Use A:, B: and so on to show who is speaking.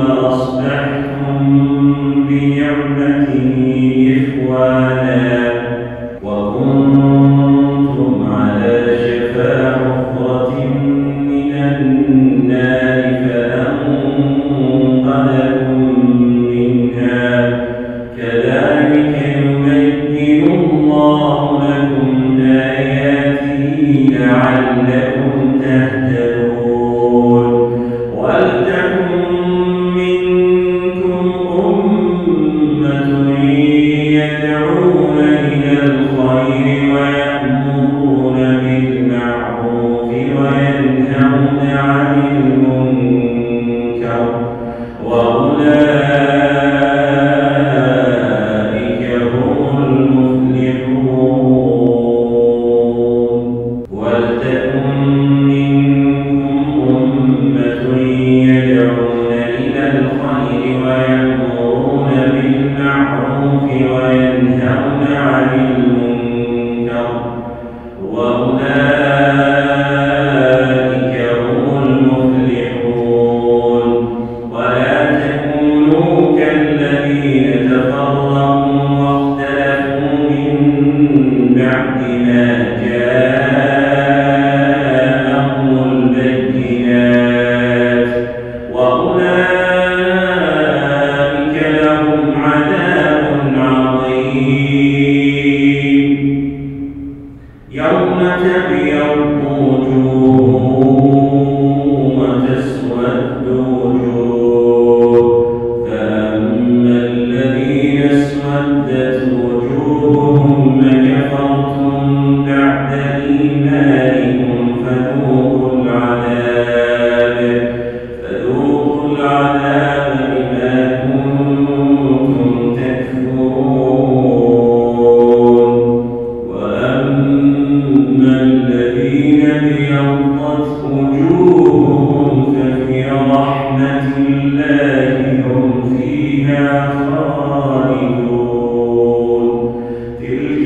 A: Allah. ارتدت وجوههم من يفرح